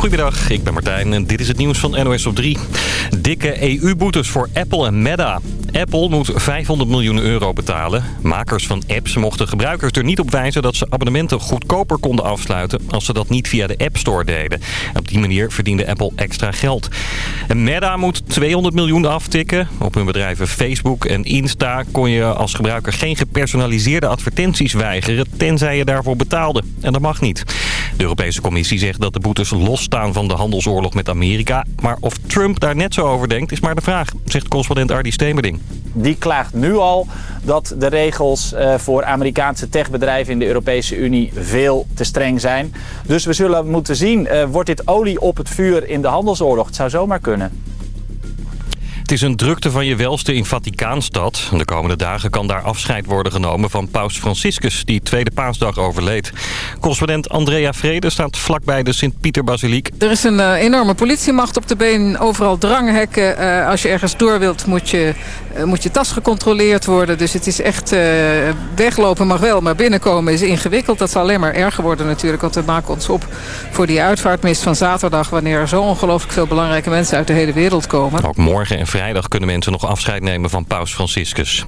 Goedemiddag, ik ben Martijn en dit is het nieuws van NOS op 3. Dikke EU-boetes voor Apple en Meta. Apple moet 500 miljoen euro betalen. Makers van apps mochten gebruikers er niet op wijzen dat ze abonnementen goedkoper konden afsluiten als ze dat niet via de App Store deden. Op die manier verdiende Apple extra geld. En Meta moet 200 miljoen aftikken. Op hun bedrijven Facebook en Insta kon je als gebruiker geen gepersonaliseerde advertenties weigeren tenzij je daarvoor betaalde. En dat mag niet. De Europese Commissie zegt dat de boetes losstaan van de handelsoorlog met Amerika. Maar of Trump daar net zo over denkt is maar de vraag, zegt correspondent Ardi Stemerding. Die klaagt nu al dat de regels eh, voor Amerikaanse techbedrijven in de Europese Unie veel te streng zijn. Dus we zullen moeten zien, eh, wordt dit olie op het vuur in de handelsoorlog? Het zou zomaar kunnen. Het is een drukte van je welste in Vaticaanstad. De komende dagen kan daar afscheid worden genomen van paus Franciscus... die tweede paasdag overleed. Correspondent Andrea Vrede staat vlakbij de Sint-Pieter-basiliek. Er is een uh, enorme politiemacht op de been. Overal dranghekken. Uh, als je ergens door wilt, moet je, moet je tas gecontroleerd worden. Dus het is echt... weglopen mag wel, maar binnenkomen is ingewikkeld. Dat zal alleen maar erger worden natuurlijk. Want we maken ons op voor die uitvaartmist van zaterdag... wanneer er zo ongelooflijk veel belangrijke mensen uit de hele wereld komen. Ook morgen en vrijdag kunnen mensen nog afscheid nemen van paus Franciscus.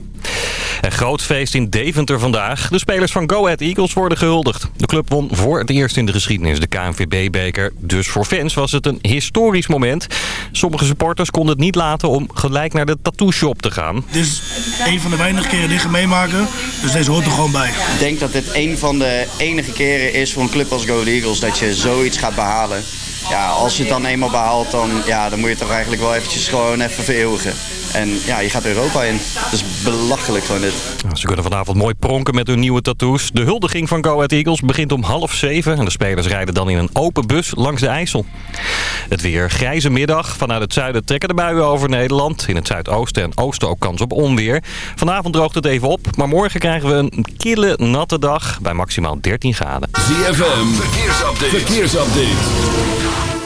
Een groot feest in Deventer vandaag. De spelers van Go Ahead Eagles worden gehuldigd. De club won voor het eerst in de geschiedenis de KNVB-beker. Dus voor fans was het een historisch moment. Sommige supporters konden het niet laten om gelijk naar de tattoo-shop te gaan. Dit is een van de weinige keren die we meemaken. Dus deze hoort er gewoon bij. Ik denk dat dit een van de enige keren is voor een club als Go Ahead Eagles dat je zoiets gaat behalen ja, als je het dan eenmaal behaalt, dan, ja, dan moet je het toch eigenlijk wel eventjes gewoon even vereeuwigen. En ja, je gaat Europa in. Dat is belachelijk van dit. Ze kunnen vanavond mooi pronken met hun nieuwe tattoos. De huldiging van Go Ahead Eagles begint om half zeven. En de spelers rijden dan in een open bus langs de IJssel. Het weer grijze middag. Vanuit het zuiden trekken de buien over Nederland. In het zuidoosten en oosten ook kans op onweer. Vanavond droogt het even op. Maar morgen krijgen we een kille, natte dag bij maximaal 13 graden. ZFM, verkeersupdate. verkeersupdate.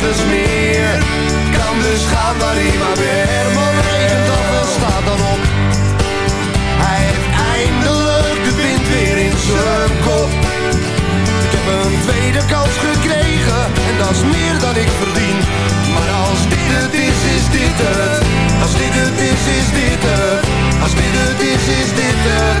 nergens meer. Kan dus gaan waar hij maar weer. Maar regent af en staat dan op. Hij heeft eindelijk de wind weer in zijn kop. Ik heb een tweede kans gekregen en dat is meer dan ik verdien. Maar als dit het is, is dit het. Als dit het is, is dit het. Als dit het is, is dit het.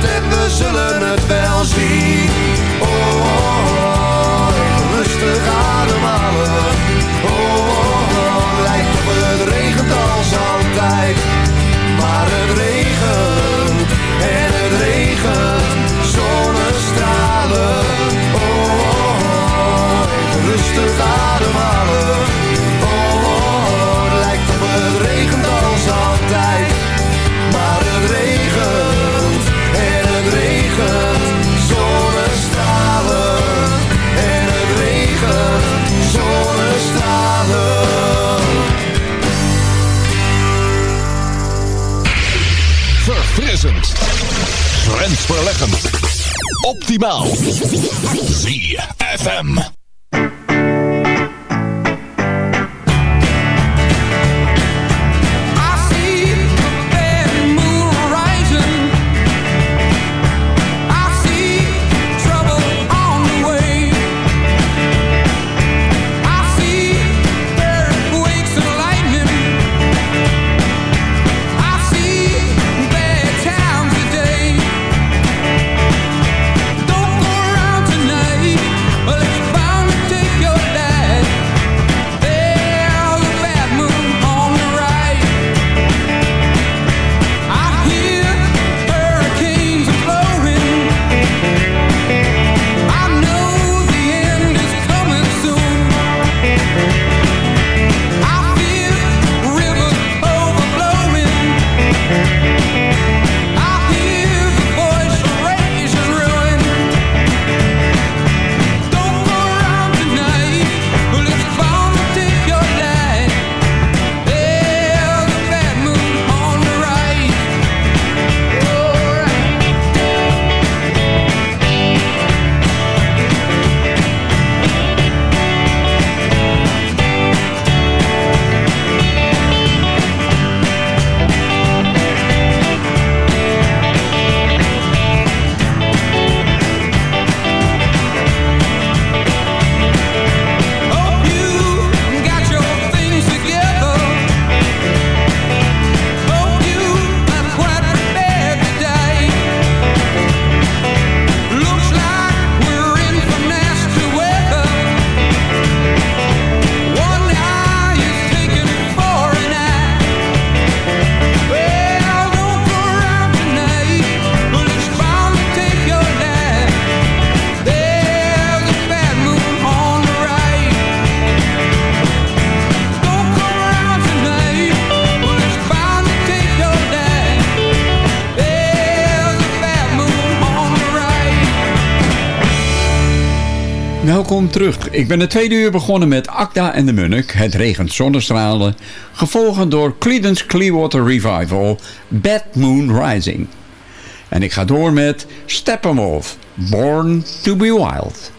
verleggen. Optimaal. ZFM. Welkom terug. Ik ben de tweede uur begonnen met Acta en de Munnik, Het regent zonnestralen, gevolgd door Creedence Clearwater Revival, Bad Moon Rising. En ik ga door met Steppenwolf, Born to be Wild.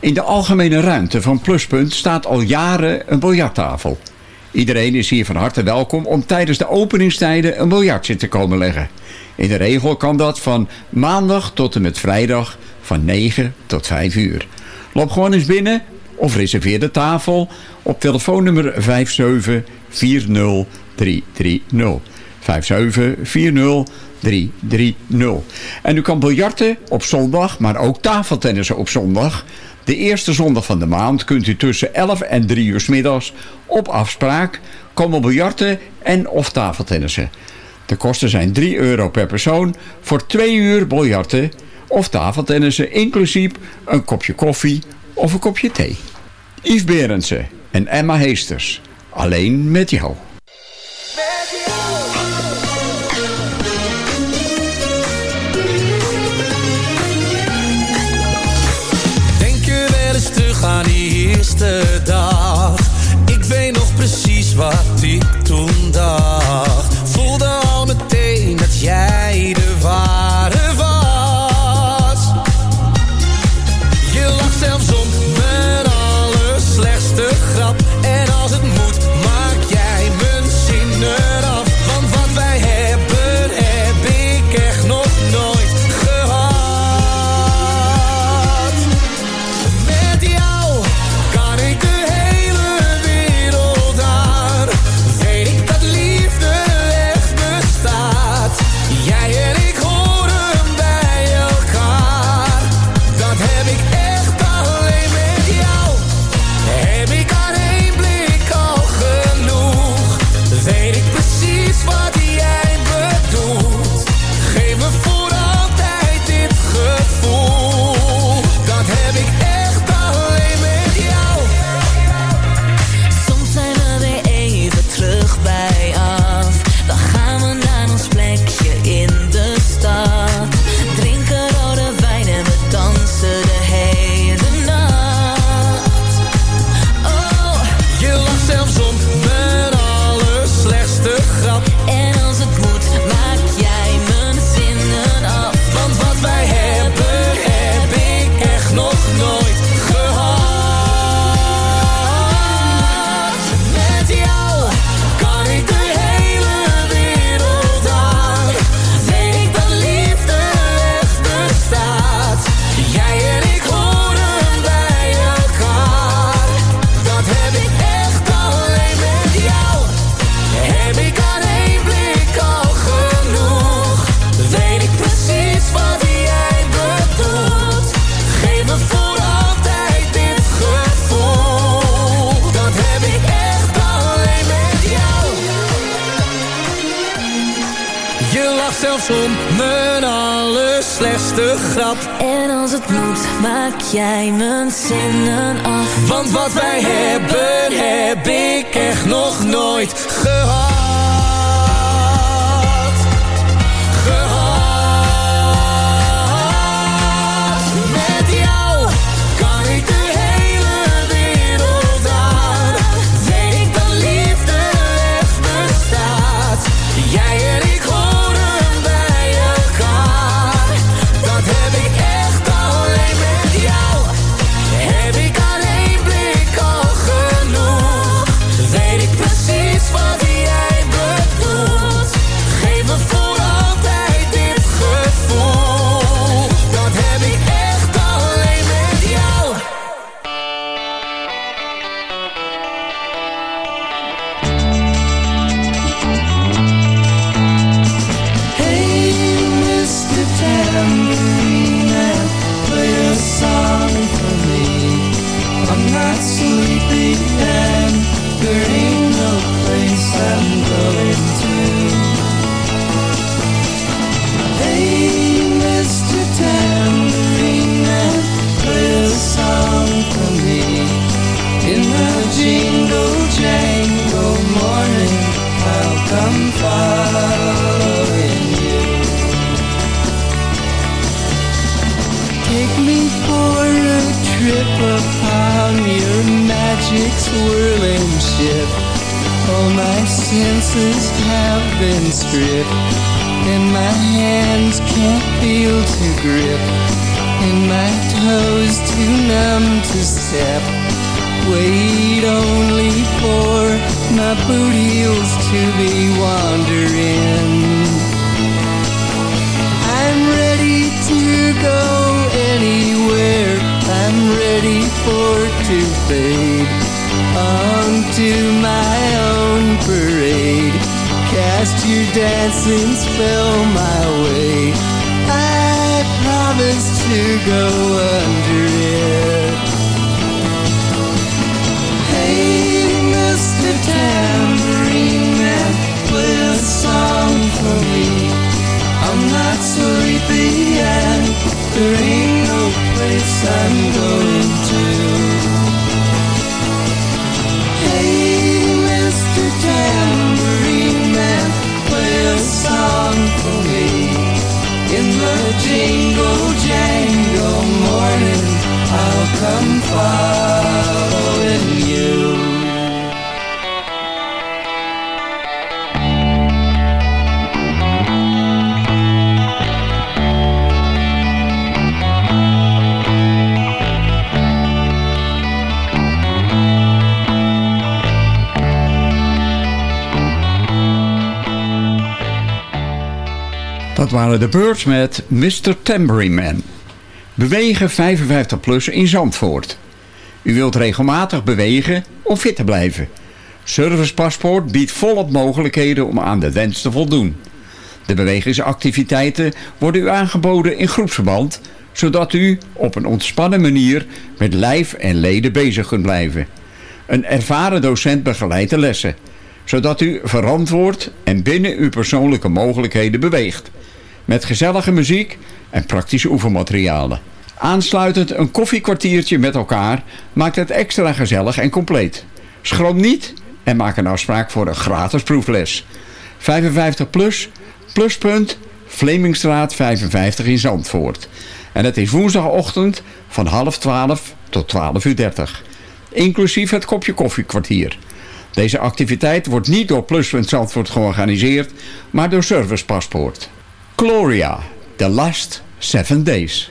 In de algemene ruimte van Pluspunt staat al jaren een biljarttafel. Iedereen is hier van harte welkom om tijdens de openingstijden een biljartje te komen leggen. In de regel kan dat van maandag tot en met vrijdag van 9 tot 5 uur. Loop gewoon eens binnen of reserveer de tafel op telefoonnummer 5740330. 5740330. En u kan biljarten op zondag, maar ook tafeltennissen op zondag. De eerste zondag van de maand kunt u tussen 11 en 3 uur middags op afspraak komen biljarten en of tafeltennissen. De kosten zijn 3 euro per persoon voor 2 uur biljarten of tafeltennissen, inclusief een kopje koffie of een kopje thee. Yves Berendsen en Emma Heesters. Alleen met jou. Aan die eerste dag? Ik weet nog precies wat ik toen dacht. Voelde al meteen dat jij de sleepy and there ain't no place I'm going to. Hey, Mr. Tambourine Man, play a song for me. In the Dat waren de Birds met Mr. Tambourine. Bewegen 55 plus in Zandvoort. U wilt regelmatig bewegen om fit te blijven. Servicepaspoort biedt volop mogelijkheden om aan de wens te voldoen. De bewegingsactiviteiten worden u aangeboden in groepsverband, zodat u op een ontspannen manier met lijf en leden bezig kunt blijven. Een ervaren docent begeleidt de lessen, zodat u verantwoord en binnen uw persoonlijke mogelijkheden beweegt. Met gezellige muziek en praktische oefenmaterialen. Aansluitend een koffiekwartiertje met elkaar maakt het extra gezellig en compleet. Schroom niet en maak een afspraak voor een gratis proefles. 55 plus, pluspunt, Vlemingstraat 55 in Zandvoort. En het is woensdagochtend van half 12 tot 12 uur 30. Inclusief het kopje koffiekwartier. Deze activiteit wordt niet door Pluspunt Zandvoort georganiseerd, maar door Service Paspoort. Gloria, The Last Seven Days.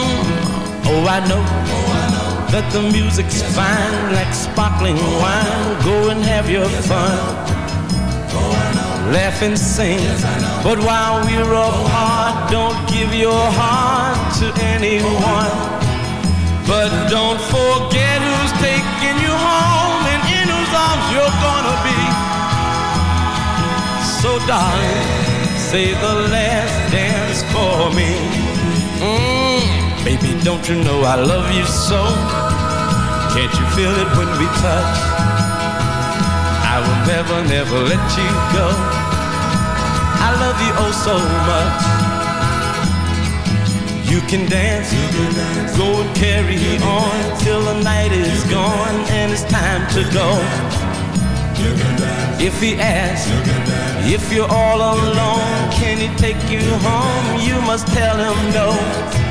Oh, I know, that the music's fine like sparkling wine. Go and have your fun. Laugh and sing. But while we're apart, don't give your heart to anyone. But don't forget who's taking you home and in whose arms you're gonna be. So darling, say the last dance for me. Mm, don't you know I love you so? Can't you feel it when we touch? I will never, never let you go. I love you oh so much. You can dance, go and carry on till the night is gone and it's time to go. If he asks, if you're all alone, can he take you home? You must tell him no.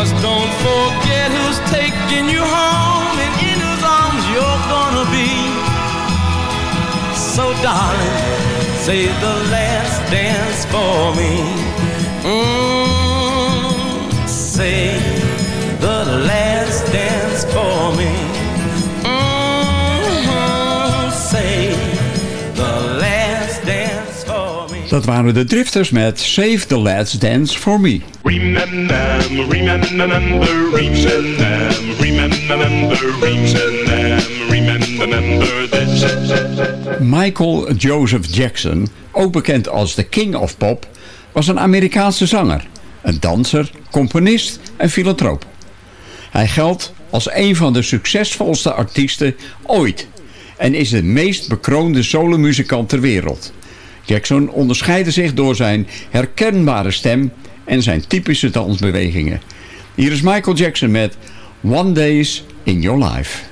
Just don't forget who's taking you home and in whose arms you're gonna be. So, darling, say the last dance for me. Mm, say the last dance for me. Dat waren de Drifters met Save the Last Dance for Me. Remember, remember, remember, remember, remember, remember this. Michael Joseph Jackson, ook bekend als de King of Pop, was een Amerikaanse zanger, een danser, componist en filantroop. Hij geldt als een van de succesvolste artiesten ooit en is de meest bekroonde solomuzikant ter wereld. Jackson onderscheidde zich door zijn herkenbare stem en zijn typische dansbewegingen. Hier is Michael Jackson met One Days in Your Life.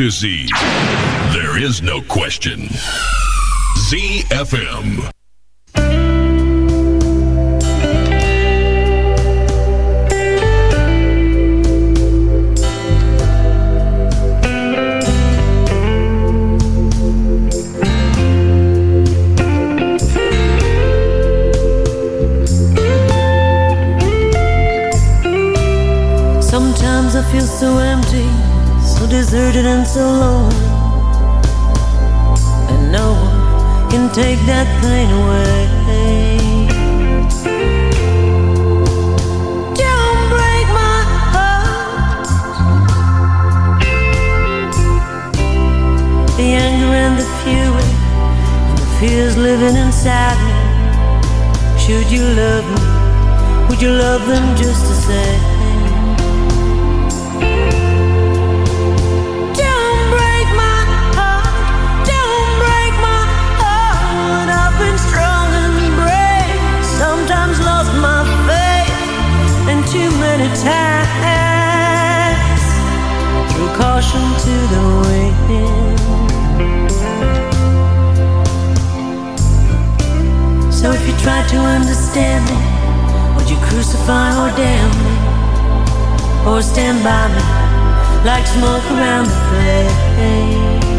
There is no question. ZFM. Sometimes I feel so deserted and so lonely. And no one can take that pain away. Don't break my heart. The anger and the fury, and the fears living inside me. Should you love me, would you love them just the same? Caution to the wind. So if you try to understand me, would you crucify or damn me, or stand by me? like smoke around the flame.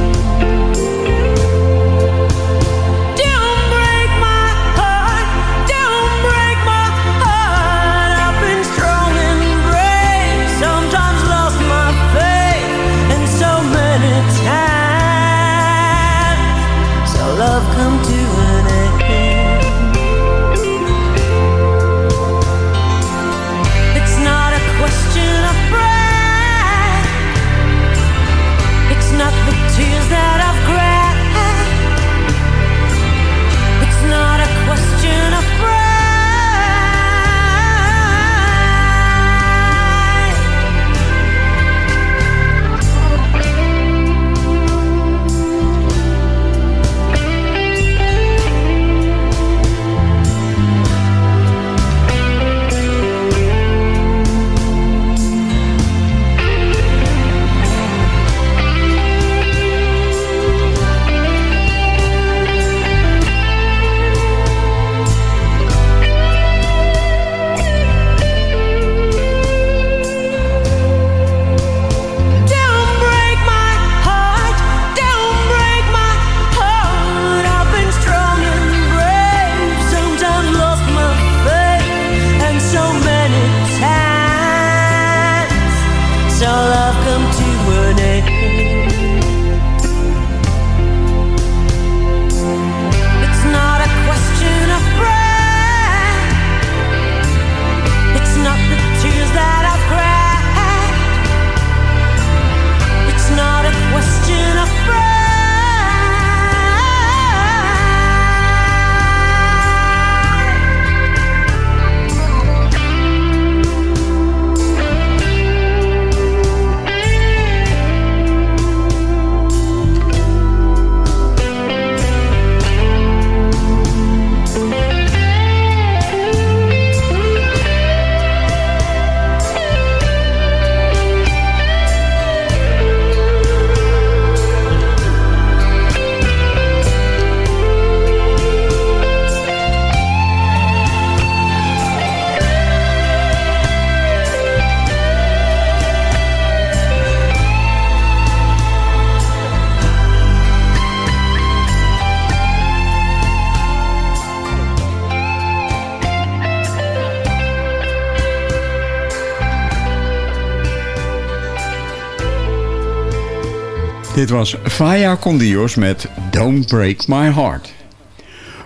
Dit was Faya Condios met Don't Break My Heart.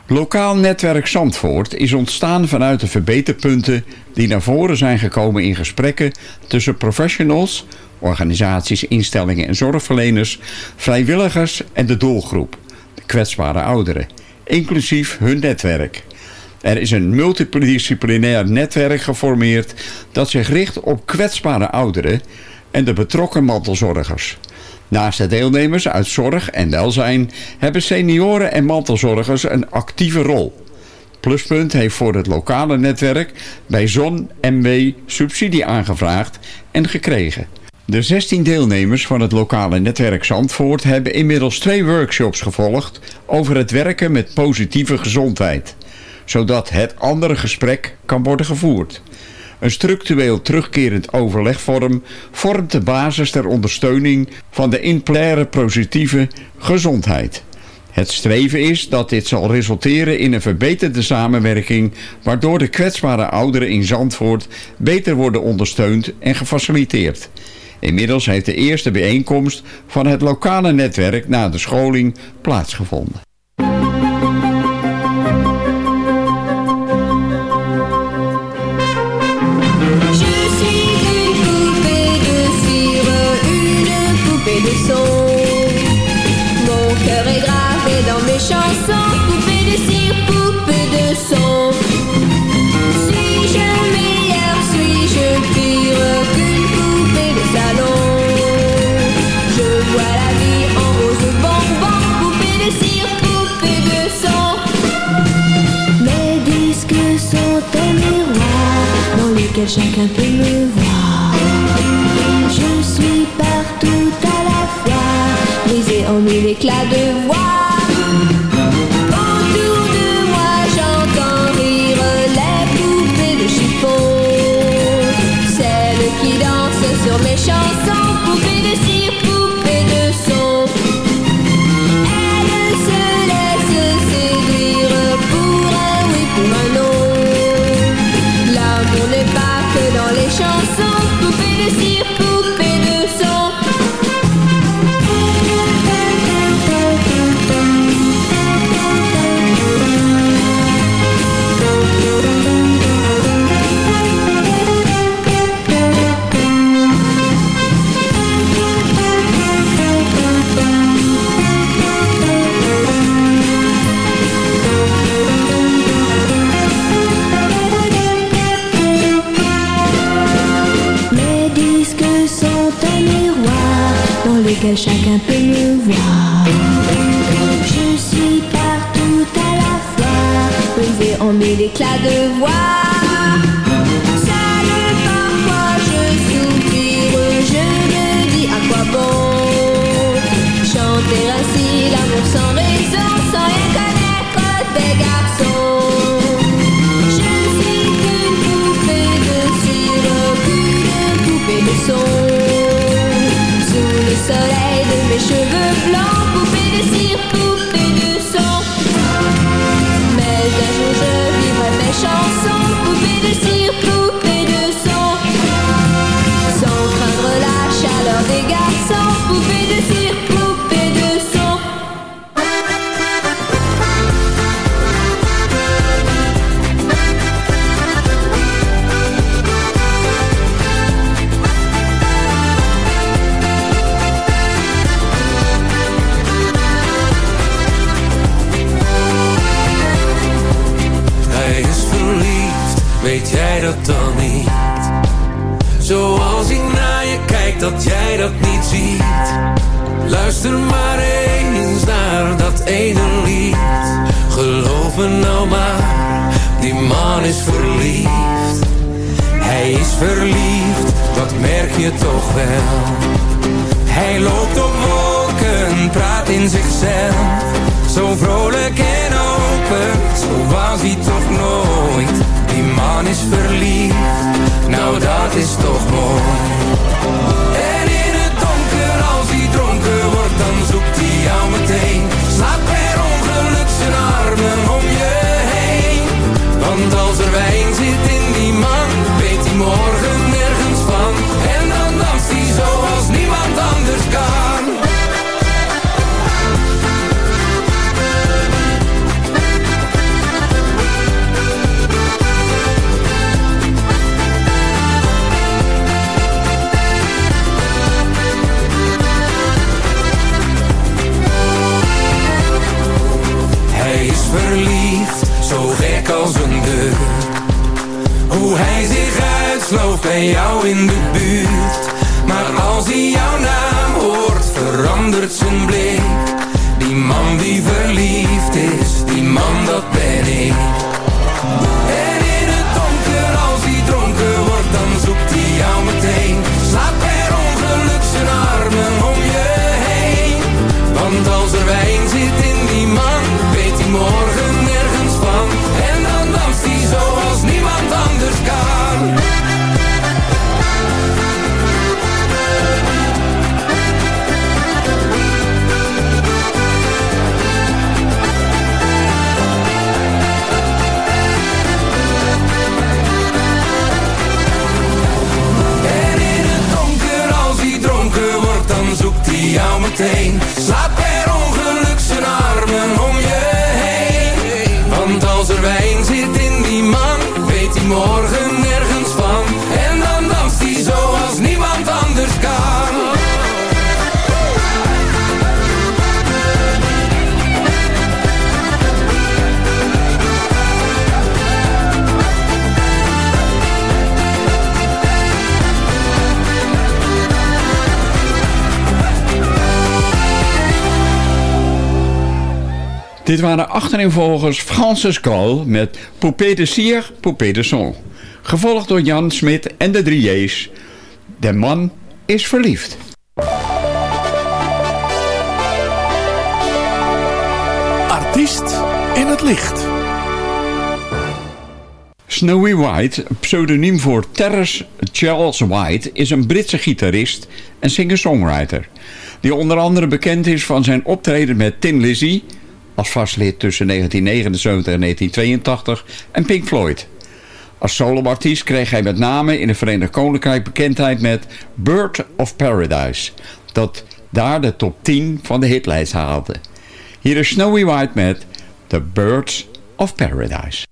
Lokaal netwerk Zandvoort is ontstaan vanuit de verbeterpunten die naar voren zijn gekomen in gesprekken tussen professionals, organisaties, instellingen en zorgverleners, vrijwilligers en de doelgroep, de kwetsbare ouderen, inclusief hun netwerk. Er is een multidisciplinair netwerk geformeerd dat zich richt op kwetsbare ouderen en de betrokken mantelzorgers. Naast de deelnemers uit zorg en welzijn hebben senioren en mantelzorgers een actieve rol. Pluspunt heeft voor het lokale netwerk bij Zon MW subsidie aangevraagd en gekregen. De 16 deelnemers van het lokale netwerk Zandvoort hebben inmiddels twee workshops gevolgd over het werken met positieve gezondheid, zodat het andere gesprek kan worden gevoerd. Een structureel terugkerend overlegvorm vormt de basis ter ondersteuning van de inplaire positieve gezondheid. Het streven is dat dit zal resulteren in een verbeterde samenwerking... waardoor de kwetsbare ouderen in Zandvoort beter worden ondersteund en gefaciliteerd. Inmiddels heeft de eerste bijeenkomst van het lokale netwerk na de scholing plaatsgevonden. can't be dans lequel chacun peut me voir. Je suis partout à la fois, brisé en mille éclats de voix. Seul parfois je soupire, je me dis à quoi bon chanter ainsi l'amour sans soleil de mes cheveux blancs, poupée de cire, poupée de son. Mais un jour je vivrai mes chansons, poupée de cire, poupée de son. Sans craindre la chaleur des garçons, poupée dat jij dat niet ziet. Luister maar eens naar dat ene lied. Geloof me nou maar, die man is verliefd. Hij is verliefd, dat merk je toch wel. Hij loopt op wolken, praat in zichzelf. Zo vrolijk en open, zo was hij toch nooit. Die man is verliefd, nou dat is toch mooi. Dit waren achtereenvolgens Francis Cole met Poupée de Cire, Poupée de Son. Gevolgd door Jan Smit en de drie J's. De man is verliefd. Artiest in het licht. Snowy White, pseudoniem voor Terrace Charles White, is een Britse gitarist en singer-songwriter. Die onder andere bekend is van zijn optreden met Tin Lizzy, als vastlid tussen 1979 en 1982, en Pink Floyd. Als soloartiest kreeg hij met name in het Verenigd Koninkrijk bekendheid met Bird of Paradise, dat daar de top 10 van de hitlijst haalde. Hier is Snowy White met The Birds of Paradise.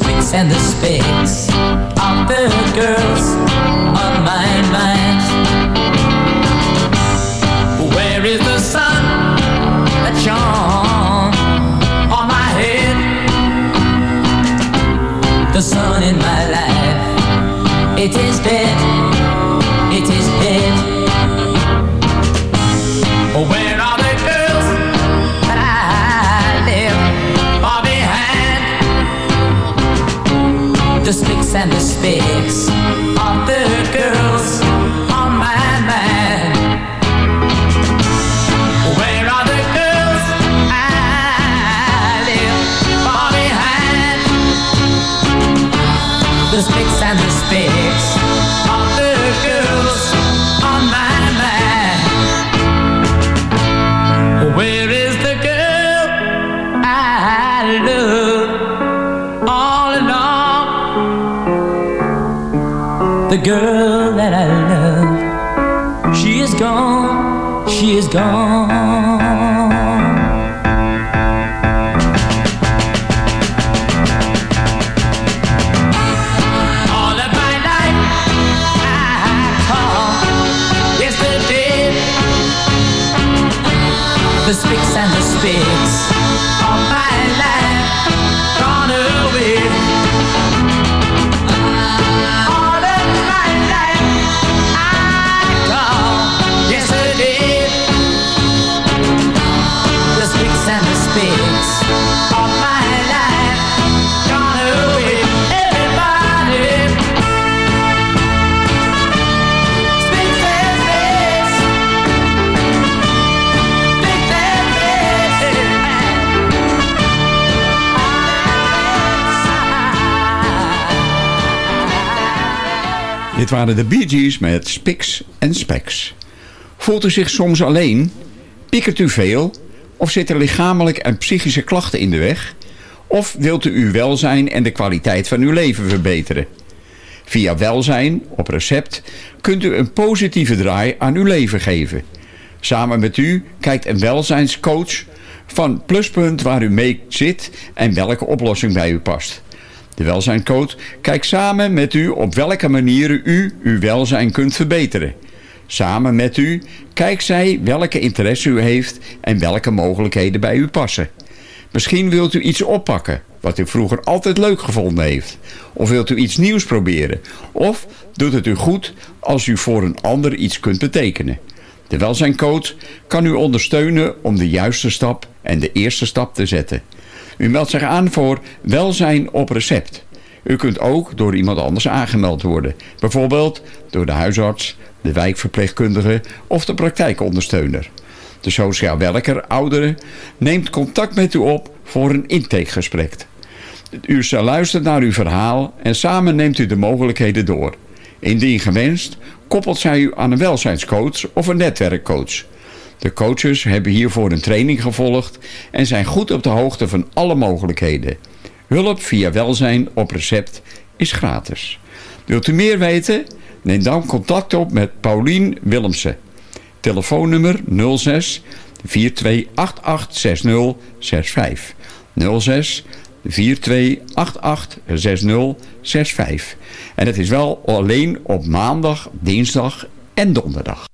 The spicks and the specks of the girls on my mind. Where is the sun that shone on my head? The sun in my life, it is dead, and the specks gone, Dit waren de Bee Gees met Spiks en Speks. Voelt u zich soms alleen? Piekert u veel? Of zitten lichamelijk en psychische klachten in de weg? Of wilt u uw welzijn en de kwaliteit van uw leven verbeteren? Via welzijn, op recept, kunt u een positieve draai aan uw leven geven. Samen met u kijkt een welzijnscoach van Pluspunt waar u mee zit en welke oplossing bij u past. De welzijncoach kijkt samen met u op welke manieren u uw welzijn kunt verbeteren. Samen met u kijkt zij welke interesse u heeft en welke mogelijkheden bij u passen. Misschien wilt u iets oppakken wat u vroeger altijd leuk gevonden heeft. Of wilt u iets nieuws proberen. Of doet het u goed als u voor een ander iets kunt betekenen. De welzijncoach kan u ondersteunen om de juiste stap en de eerste stap te zetten. U meldt zich aan voor welzijn op recept. U kunt ook door iemand anders aangemeld worden. Bijvoorbeeld door de huisarts, de wijkverpleegkundige of de praktijkondersteuner. De sociaal werker, ouderen, neemt contact met u op voor een intakegesprek. U zal luisteren naar uw verhaal en samen neemt u de mogelijkheden door. Indien gewenst, koppelt zij u aan een welzijnscoach of een netwerkcoach. De coaches hebben hiervoor een training gevolgd en zijn goed op de hoogte van alle mogelijkheden. Hulp via welzijn op recept is gratis. Wilt u meer weten? Neem dan contact op met Paulien Willemsen. Telefoonnummer 06 4288 6065. 06 4288 6065. En het is wel alleen op maandag, dinsdag en donderdag.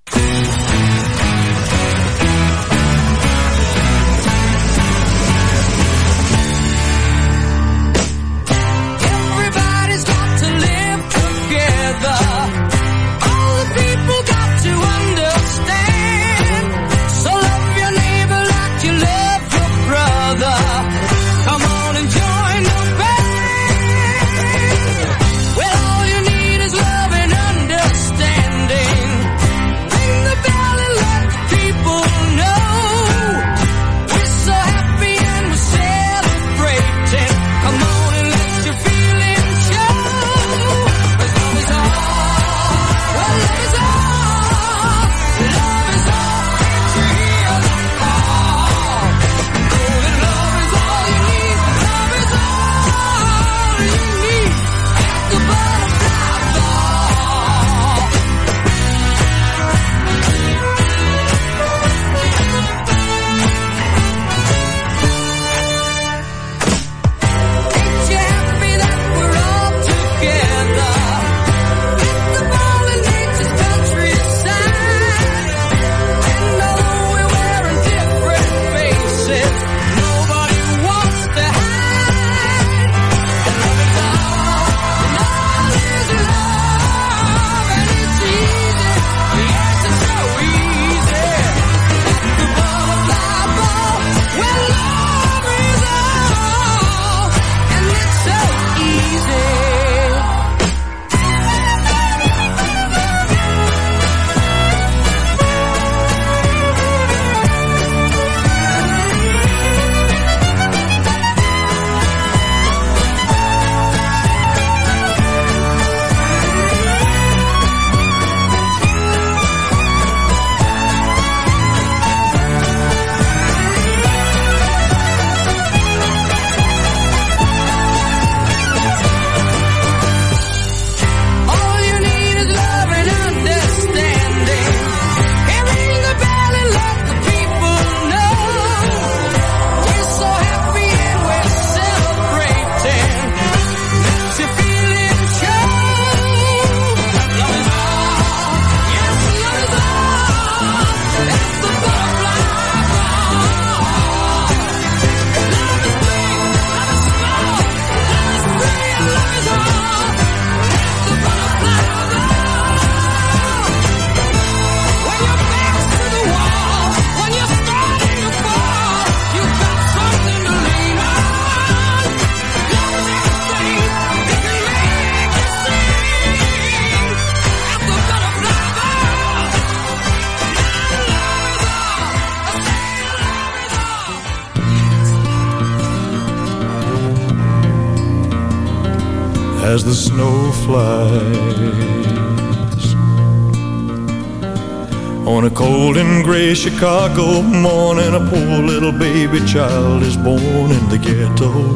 Chicago morning, a poor little baby child is born in the ghetto.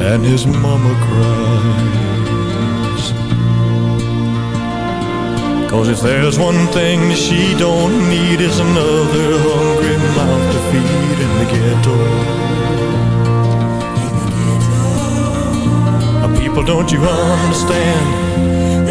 And his mama cries. Cause if there's one thing she don't need is another hungry mouth to feed in the ghetto. People, don't you understand?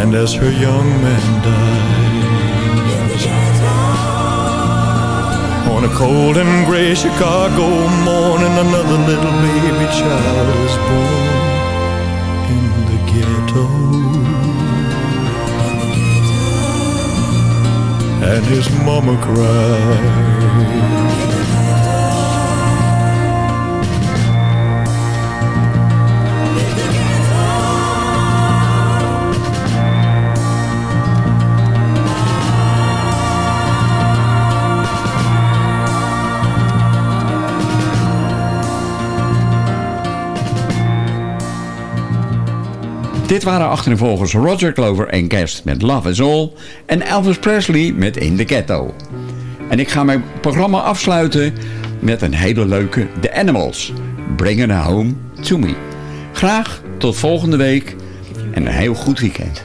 And as her young man dies, on a cold and gray Chicago morning, another little baby child is born in the ghetto. and his mama cried. Dit waren achtereenvolgens Roger Clover en Guest met Love is All en Elvis Presley met In the Ghetto. En ik ga mijn programma afsluiten met een hele leuke The Animals, Bring It Home to Me. Graag tot volgende week en een heel goed weekend.